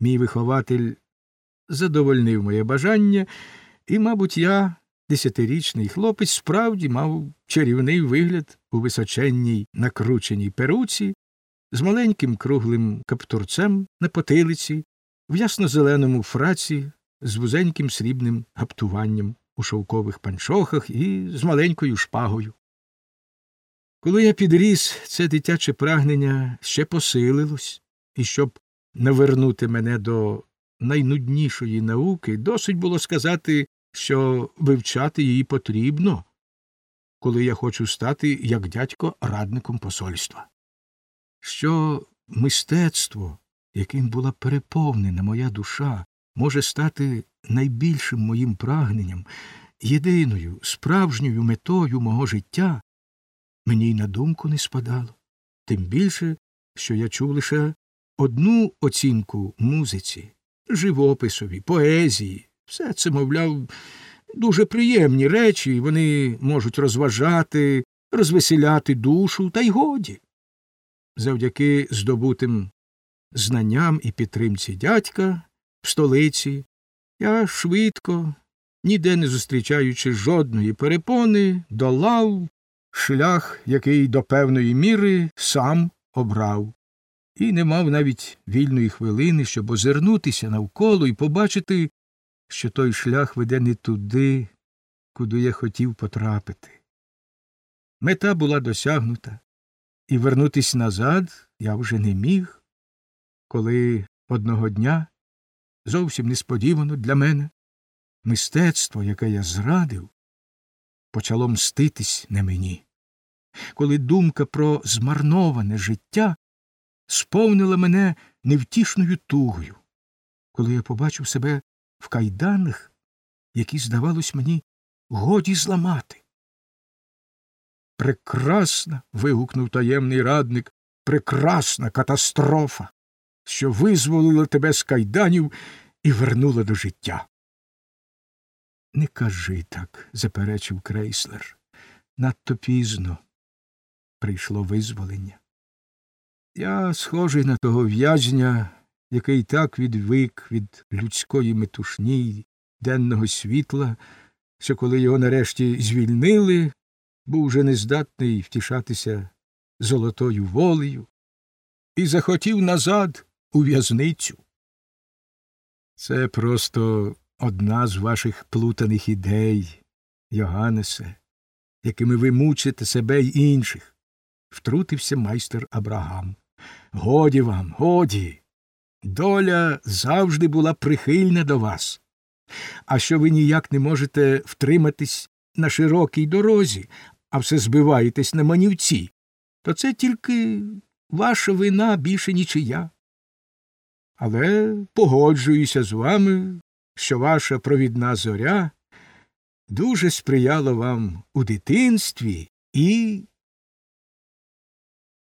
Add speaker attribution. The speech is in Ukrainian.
Speaker 1: Мій вихователь задовольнив моє бажання, і, мабуть, я, десятирічний хлопець, справді мав чарівний вигляд у височенній накрученій перуці, з маленьким круглим каптурцем на потилиці, в ясно-зеленому фраці, з вузеньким срібним гаптуванням у шовкових панчохах і з маленькою шпагою. Коли я підріс, це дитяче прагнення ще посилилось, і щоб навернути мене до найнуднішої науки, досить було сказати, що вивчати її потрібно, коли я хочу стати, як дядько, радником посольства. Що мистецтво, яким була переповнена моя душа, може стати найбільшим моїм прагненням, єдиною справжньою метою мого життя, мені й на думку не спадало, тим більше, що я чув лише одну оцінку музиці, живописові, поезії, все це, мовляв, дуже приємні речі, вони можуть розважати, розвеселяти душу, та й годі. Завдяки здобутим знанням і підтримці дядька в столиці я швидко, ніде не зустрічаючи жодної перепони, долав шлях, який до певної міри сам обрав, і не мав навіть вільної хвилини, щоб озирнутися навколо і побачити, що той шлях веде не туди, куди я хотів потрапити. Мета була досягнута, і вернутись назад я вже не міг, коли одного дня, зовсім несподівано для мене, мистецтво, яке я зрадив, почало мститись на мені, коли думка про змарноване життя сповнила мене невтішною тугою, коли я побачив себе в кайданах, які, здавалось мені, годі зламати. Прекрасна. вигукнув таємний радник, прекрасна катастрофа, що визволила тебе з кайданів і вернула до життя. Не кажи так, заперечив крейслер. Надто пізно прийшло визволення. Я схожий на того в'язня, який так відвик від людської метушні денного світла, що коли його нарешті звільнили, був вже нездатний втішатися золотою волею і захотів назад у в'язницю. Це просто одна з ваших плутаних ідей, Йоганнесе, якими ви мучите себе й інших, втрутився майстер Абрагам. Годі вам, годі. Доля завжди була прихильна до вас. А що ви ніяк не можете втриматись на широкій дорозі, а все збиваєтесь на манівці, то це тільки ваша вина більше нічия. Але погоджуюся з вами, що ваша провідна зоря дуже сприяла вам у дитинстві і